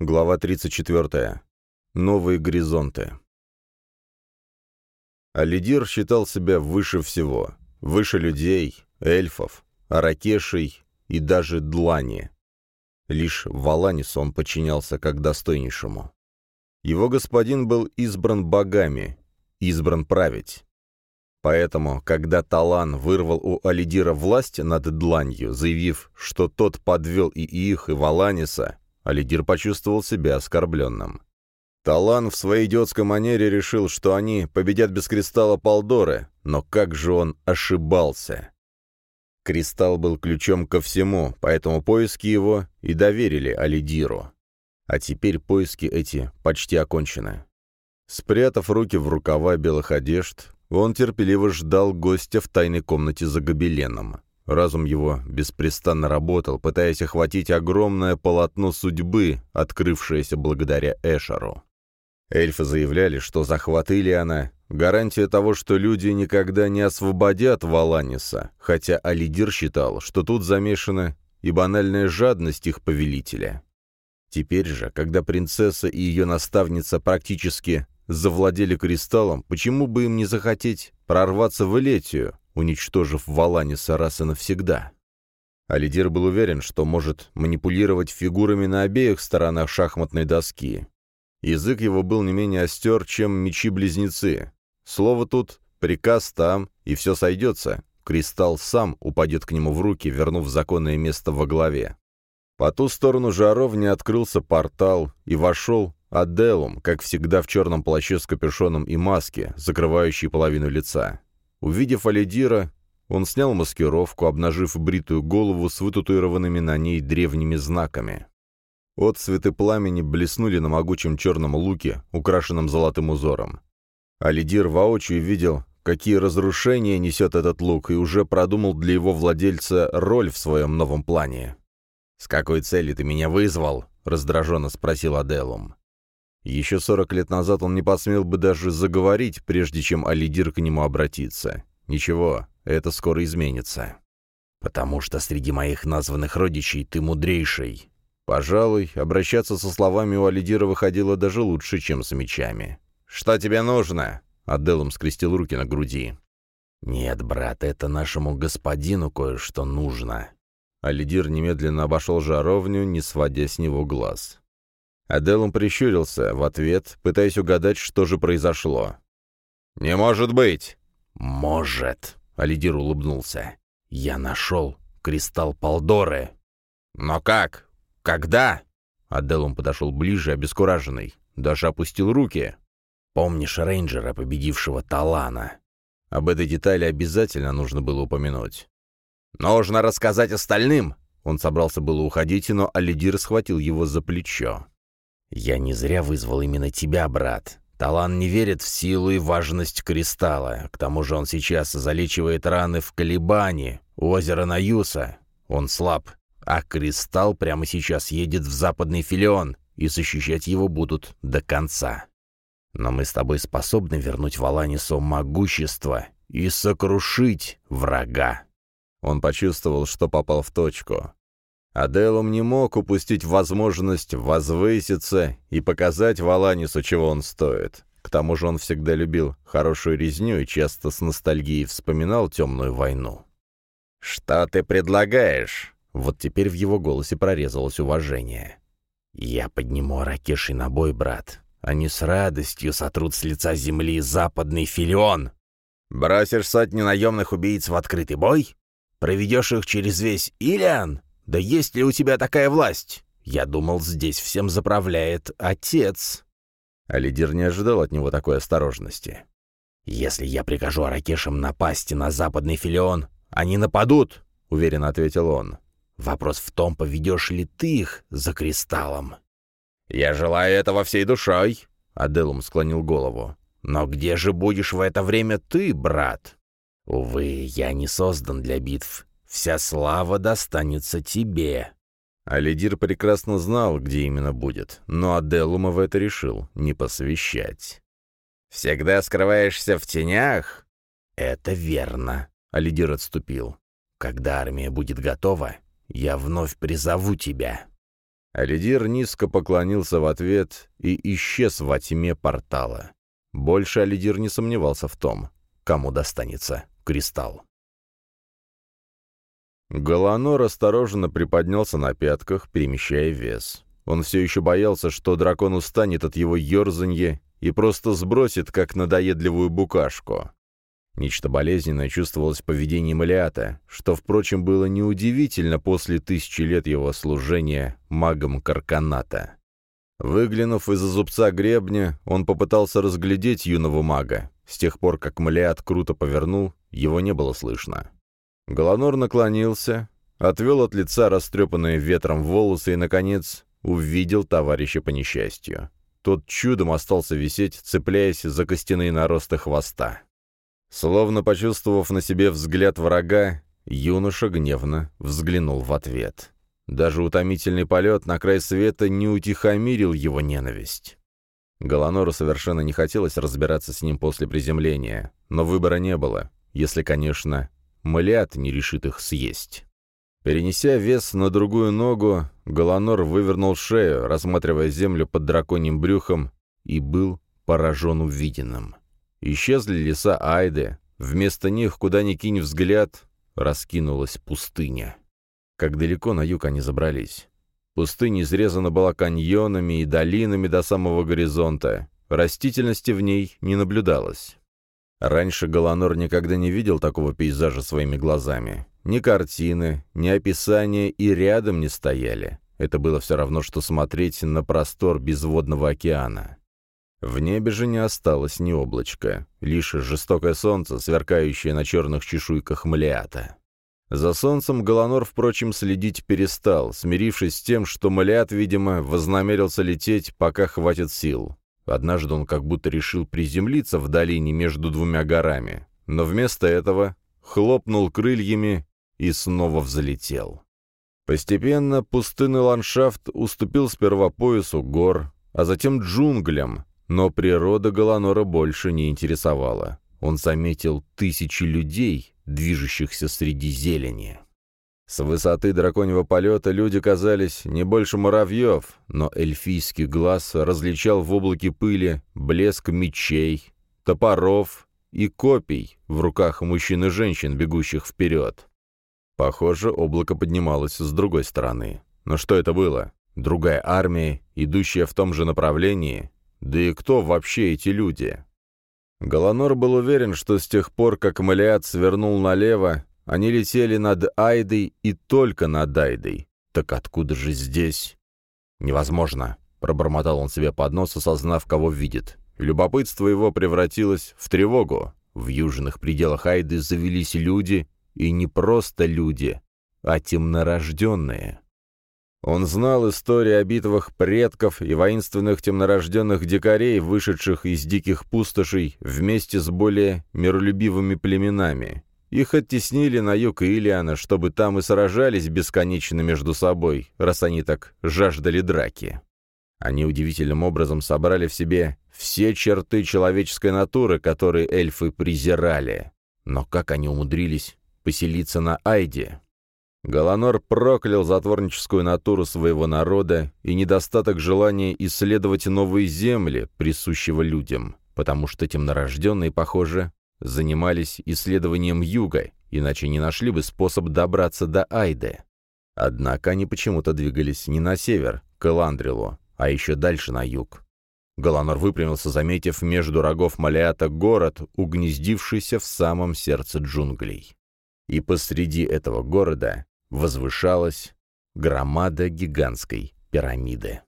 Глава 34. Новые горизонты. Алидир считал себя выше всего. Выше людей, эльфов, аракешей и даже длани. Лишь Валанису он подчинялся как достойнейшему. Его господин был избран богами, избран править. Поэтому, когда Талан вырвал у Алидира власть над Дланью, заявив, что тот подвел и их, и Валаниса, Алидир почувствовал себя оскорбленным. Талан в своей идиотской манере решил, что они победят без кристалла Палдоры, но как же он ошибался. Кристалл был ключом ко всему, поэтому поиски его и доверили Алидиру. А теперь поиски эти почти окончены. Спрятав руки в рукава белых одежд, он терпеливо ждал гостя в тайной комнате за гобеленом. Разум его беспрестанно работал, пытаясь охватить огромное полотно судьбы, открывшееся благодаря Эшеру. Эльфы заявляли, что захват Илиана — гарантия того, что люди никогда не освободят Валаниса, хотя Алидир считал, что тут замешана и банальная жадность их повелителя. Теперь же, когда принцесса и ее наставница практически завладели кристаллом, почему бы им не захотеть прорваться в Элетию, уничтожив Валаниса раз и навсегда. Алидир был уверен, что может манипулировать фигурами на обеих сторонах шахматной доски. Язык его был не менее остер, чем мечи-близнецы. Слово тут, приказ там, и все сойдется. Кристалл сам упадет к нему в руки, вернув законное место во главе. По ту сторону жаровни открылся портал, и вошел Аделум, как всегда в черном плаще с капюшоном и маске, закрывающей половину лица. Увидев Алидира, он снял маскировку, обнажив бритую голову с вытатуированными на ней древними знаками. От цветы пламени блеснули на могучем черном луке, украшенном золотым узором. Алидир воочию видел, какие разрушения несет этот лук, и уже продумал для его владельца роль в своем новом плане. «С какой целью ты меня вызвал?» — раздраженно спросил Аделум. Еще сорок лет назад он не посмел бы даже заговорить, прежде чем Алидир к нему обратится. Ничего, это скоро изменится. «Потому что среди моих названных родичей ты мудрейший». Пожалуй, обращаться со словами у Алидира выходило даже лучше, чем с мечами. «Что тебе нужно?» — Аделом скрестил руки на груди. «Нет, брат, это нашему господину кое-что нужно». Алидир немедленно обошел жаровню, не сводя с него глаз. Аделум прищурился в ответ, пытаясь угадать, что же произошло. «Не может быть!» «Может!» — Алидир улыбнулся. «Я нашел кристалл Палдоры!» «Но как? Когда?» Аделум подошел ближе, обескураженный. Даже опустил руки. «Помнишь рейнджера, победившего Талана?» Об этой детали обязательно нужно было упомянуть. «Нужно рассказать остальным!» Он собрался было уходить, но Алидир схватил его за плечо. «Я не зря вызвал именно тебя, брат. Талан не верит в силу и важность кристалла. К тому же он сейчас залечивает раны в Калибане, у озера Наюса. Он слаб, а кристалл прямо сейчас едет в западный филион, и защищать его будут до конца. Но мы с тобой способны вернуть Валанису могущество и сокрушить врага». Он почувствовал, что попал в точку. Аделум не мог упустить возможность возвыситься и показать Валанису, чего он стоит. К тому же он всегда любил хорошую резню и часто с ностальгией вспоминал темную войну. «Что ты предлагаешь?» Вот теперь в его голосе прорезалось уважение. «Я подниму Аракеши на бой, брат. Они с радостью сотрут с лица земли западный филион. Бросишь сотни наемных убийц в открытый бой? Проведешь их через весь Илиан? «Да есть ли у тебя такая власть? Я думал, здесь всем заправляет отец». А лидер не ожидал от него такой осторожности. «Если я прикажу Аракешам напасть на западный филион, они нападут», — уверенно ответил он. «Вопрос в том, поведешь ли ты их за кристаллом». «Я желаю этого всей душой», — Аделум склонил голову. «Но где же будешь в это время ты, брат?» «Увы, я не создан для битв Вся слава достанется тебе». Алидир прекрасно знал, где именно будет, но Аделума в это решил не посвящать. «Всегда скрываешься в тенях?» «Это верно», — Алидир отступил. «Когда армия будет готова, я вновь призову тебя». Алидир низко поклонился в ответ и исчез во тьме портала. Больше Алидир не сомневался в том, кому достанется кристалл. Галанор осторожно приподнялся на пятках, перемещая вес. Он все еще боялся, что дракон устанет от его ерзанья и просто сбросит, как надоедливую букашку. Нечто болезненное чувствовалось в поведении Малиата, что, впрочем, было неудивительно после тысячи лет его служения магом Карканата. Выглянув из-за зубца гребня, он попытался разглядеть юного мага. С тех пор, как Малиат круто повернул, его не было слышно. Голонор наклонился, отвел от лица растрепанные ветром волосы и, наконец, увидел товарища по несчастью. Тот чудом остался висеть, цепляясь за костяные наросты хвоста. Словно почувствовав на себе взгляд врага, юноша гневно взглянул в ответ. Даже утомительный полет на край света не утихомирил его ненависть. Голонору совершенно не хотелось разбираться с ним после приземления, но выбора не было, если, конечно, Малиат не решит их съесть. Перенеся вес на другую ногу, Голонор вывернул шею, рассматривая землю под драконьим брюхом, и был поражен увиденным. Исчезли леса Айды, вместо них, куда ни кинь взгляд, раскинулась пустыня. Как далеко на юг они забрались. Пустыня изрезана была каньонами и долинами до самого горизонта. Растительности в ней не наблюдалось. Раньше Галанор никогда не видел такого пейзажа своими глазами. Ни картины, ни описания и рядом не стояли. Это было все равно, что смотреть на простор безводного океана. В небе же не осталось ни облачка, лишь жестокое солнце, сверкающее на черных чешуйках Малиата. За солнцем Голонор, впрочем, следить перестал, смирившись с тем, что Малиат, видимо, вознамерился лететь, пока хватит сил. Однажды он как будто решил приземлиться в долине между двумя горами, но вместо этого хлопнул крыльями и снова взлетел. Постепенно пустынный ландшафт уступил сперва поясу гор, а затем джунглям, но природа Голонора больше не интересовала. Он заметил тысячи людей, движущихся среди зелени. С высоты драконьего полета люди казались не больше муравьев, но эльфийский глаз различал в облаке пыли блеск мечей, топоров и копий в руках мужчин и женщин, бегущих вперед. Похоже, облако поднималось с другой стороны. Но что это было? Другая армия, идущая в том же направлении? Да и кто вообще эти люди? Голонор был уверен, что с тех пор, как Малиат свернул налево, они летели над Айдой и только над Айдой. Так откуда же здесь? Невозможно, пробормотал он себе под нос, осознав, кого видит. Любопытство его превратилось в тревогу. В южных пределах Айды завелись люди, и не просто люди, а темнорожденные. Он знал истории о битвах предков и воинственных темнорожденных дикарей, вышедших из диких пустошей вместе с более миролюбивыми племенами. Их оттеснили на юг Илиана, чтобы там и сражались бесконечно между собой, раз они так жаждали драки. Они удивительным образом собрали в себе все черты человеческой натуры, которые эльфы презирали. Но как они умудрились поселиться на Айде? Галанор проклял затворническую натуру своего народа и недостаток желания исследовать новые земли, присущего людям, потому что темнорожденные, похоже, занимались исследованием юга, иначе не нашли бы способ добраться до Айды. Однако они почему-то двигались не на север, к Эландрилу, а еще дальше на юг. Галанор выпрямился, заметив между рогов Малиата город, угнездившийся в самом сердце джунглей. И посреди этого города возвышалась громада гигантской пирамиды.